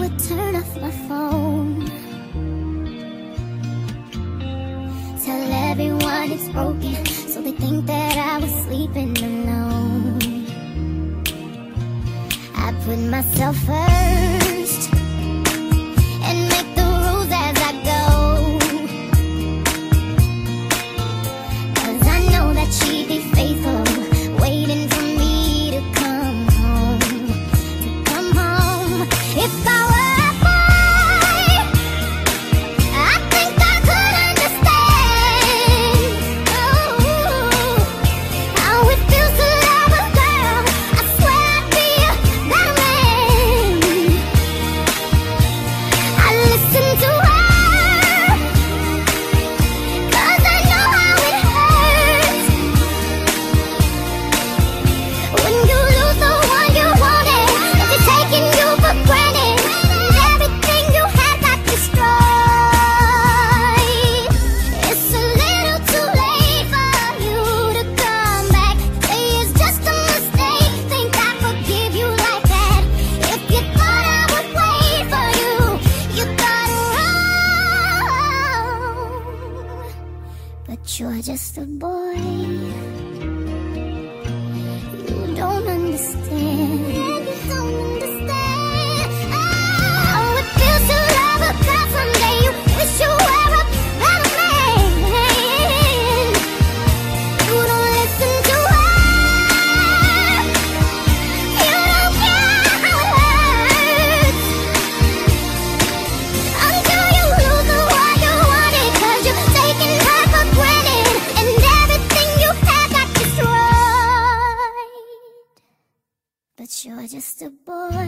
would turn off my phone. Tell everyone it's broken So they think that I was sleeping alone. I put myself first And make but you're just a boy. You don't understand. just a boy.